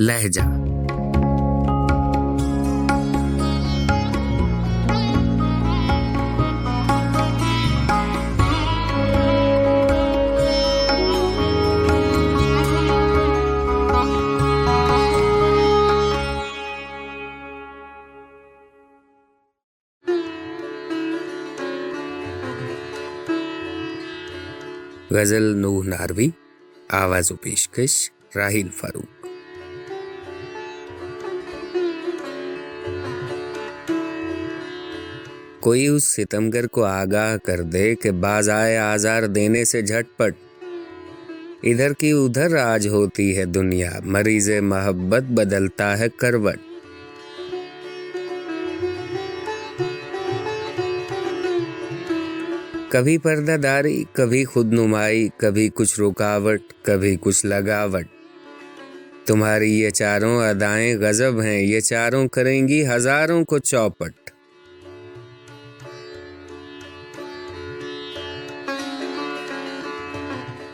لہجہ۔ غزل نوح ناروی آواز و پیشکش راہیل فاروق۔ کوئی اس ستمگر کو آگاہ کر دے کہ باز آئے آزار دینے سے جھٹ پٹ ادھر کی ادھر آج ہوتی ہے دنیا، مریض محبت بدلتا ہے کروٹ۔ کبھی پردہ داری، کبھی خود نمائی کبھی کچھ رکاوٹ، کبھی کچھ لگاوٹ۔ تمہاری یہ چاروں ادائیں غضب ہیں، یہ چاروں کریں گی ہزاروں کو چوپٹ۔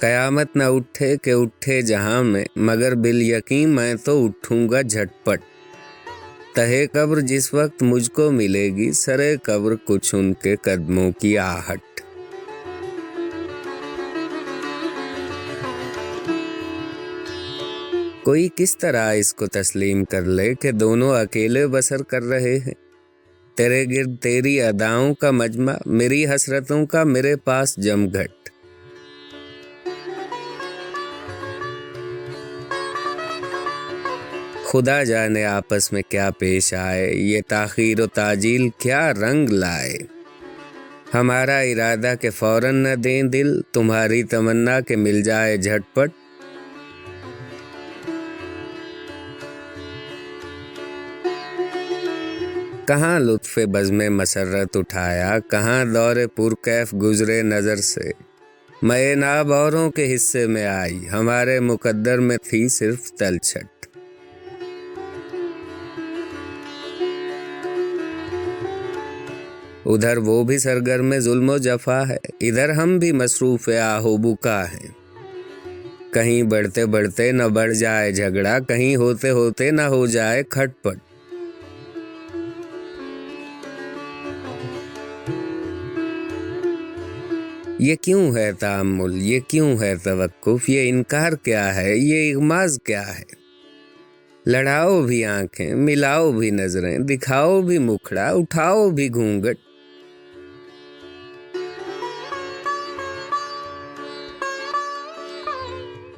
قیامت نہ اٹھے کہ اٹھے جہاں میں، مگر بال یقین میں تو اٹھوں گا جھٹ پٹ تہے قبر جس وقت مجھ کو ملے گی، سرے قبر کچھ ان کے قدموں کی آہٹ۔ کوئی کس طرح اس کو تسلیم کر لے کہ دونوں اکیلے بسر کر رہے ہیں؟ تیرے گرد تیری اداؤں کا مجمع، میری حسرتوں کا میرے پاس جم گھٹ۔ خدا جانے آپس میں کیا پیش آئے، یہ تاخیر و تاجیل کیا رنگ لائے؟ ہمارا ارادہ کہ فوراً نہ دیں دل، تمہاری تمنا کہ مل جائے جھٹ پٹ۔ کہاں لطف بزم مسرت اٹھایا؟ کہاں دور پرکیف گزرے نظر سے؟ میں ناب اوروں کے حصے میں آئی، ہمارے مقدر میں تھی صرف تلچھٹ ادھر وہ بھی سرگرم ظلم و جفا ہے، ادھر ہم بھی مصروف آہو بکا ہیں۔ کہیں بڑھتے بڑھتے نہ بڑھ جائے جھگڑا، کہیں ہوتے ہوتے نہ ہو جائے کھٹ پٹ یہ کیوں ہے تعمل یہ کیوں ہے توقف؟ یہ انکار کیا ہے؟ یہ اغماز کیا ہے؟ لڑاؤ بھی آنکھیں، ملاؤ بھی نظریں، دکھاؤ بھی مکھڑا، اٹھاؤ بھی گھونگٹ۔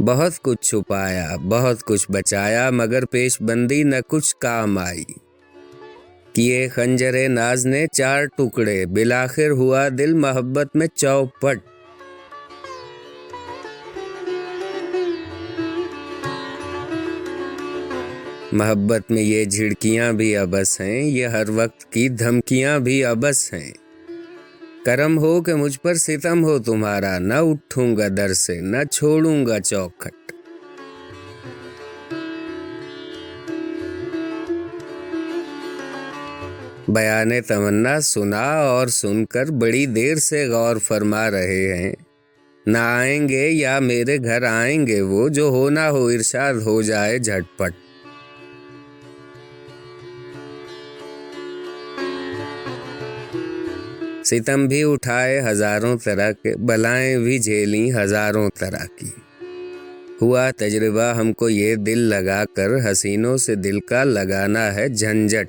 بہت کچھ چھپایا، بہت کچھ بچایا، مگر پیش بندی نہ کچھ کام آئی۔ کیے خنجر ناز نے چار ٹکڑے، بلاخر ہوا دل محبت میں چوپٹ۔ محبت میں یہ جھڑکیاں بھی ابس ہیں، یہ ہر وقت کی دھمکیاں بھی ابس ہیں۔ کرم ہو کہ مجھ پر ستم ہو تمہارا، نہ اٹھوں گا در سے، نہ چھوڑوں گا چوکھٹ۔ بیان تمنا سنا اور سن کر بڑی دیر سے غور فرما رہے ہیں۔ نہ آئیں گے یا میرے گھر آئیں گے وہ، جو ہونا ہو، ارشاد ہو جائے جھٹ پٹ۔ ستم بھی اٹھائے ہزاروں طرح کے، بلائیں بھی جھیلی ہزاروں طرح کی۔ ہوا تجربہ ہم کو یہ دل لگا کر حسینوں سے دل کا لگانا ہے جھنجٹ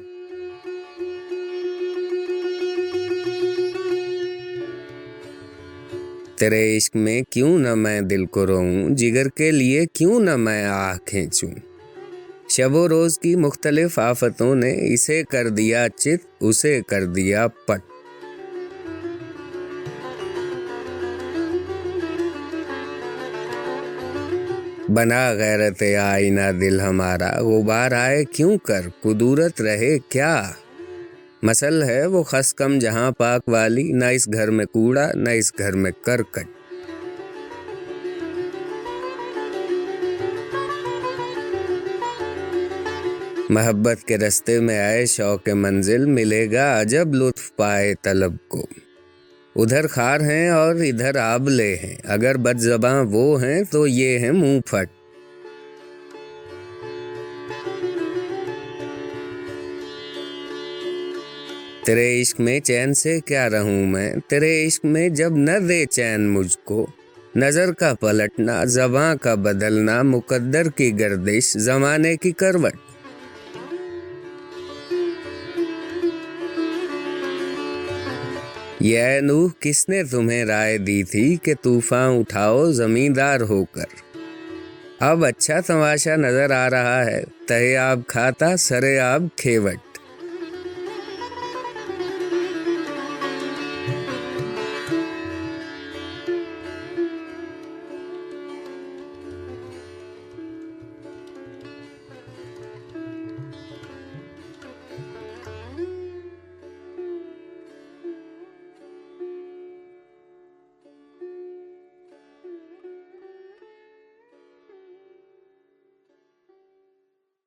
تیرے عشق میں کیوں نہ میں دل کو روؤں، جگر کے لیے کیوں نہ میں آہ کھینچوں۔ شب و روز کی مختلف آفتوں نے اسے کر دیا چت، اسے کر دیا پٹ۔ بنا غیرت آئینہ دل ہمارا غبار آئے کیوں کر؟ قدورت رہے کیا؟ مسل ہے وہ خس کم جہاں پاک والی، نہ اس گھر میں کوڑا، نہ اس گھر میں کرکٹ۔ محبت کے رستے میں آئے شوق منزل، ملے گا عجب لطف پائے طلب کو۔ ادھر خار ہیں اور ادھر آبلے ہیں۔ اگر بد زباں وہ ہیں تو یہ ہیں منہ پھٹ۔ تیرے عشق میں چین سے کیا رہوں میں؟ تیرے عشق میں جب نہ دے چین مجھ کو۔ نظر کا پلٹنا، زباں کا بدلنا، مقدر کی گردش، زمانے کی کروٹ۔ یہ نوح، کس نے تمہیں رائے دی تھی کہ طوفان اٹھاؤ، زمیندار ہو کر؟ اب اچھا تماشا نظر آ رہا ہے تہے آب کھاتا، سرے آب کھیوٹ۔